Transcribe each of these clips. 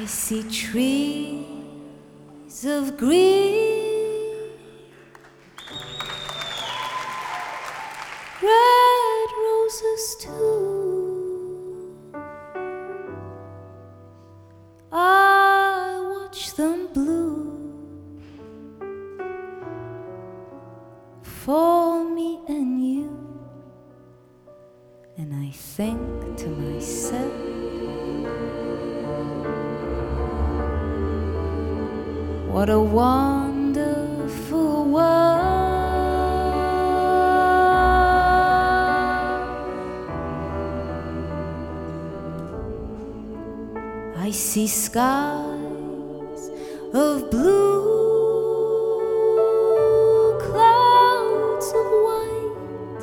I see trees of green, red roses too. I watch them bloom for me and you, and I think to myself. What a wonderful world. I see skies of blue, clouds of white,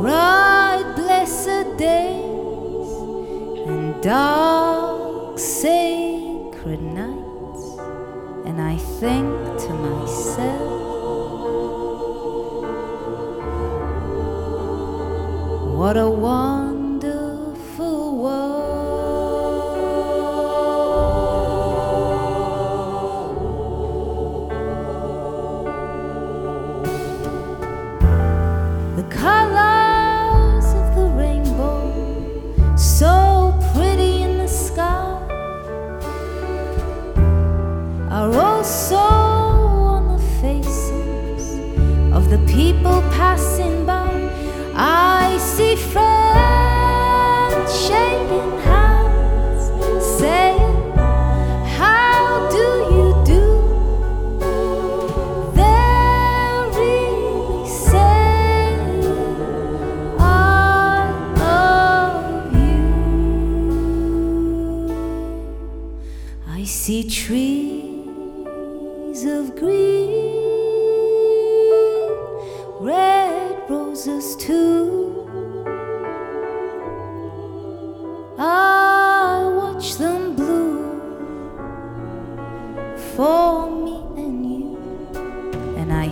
bright, blessed days, and dark, sacred nights, think to myself, what a wonderful of the people passing by. I see friends shaking hands, saying, How do you do? They're really saying, I love you. I see trees of green, red roses too. I watch them bloom for me and you, and I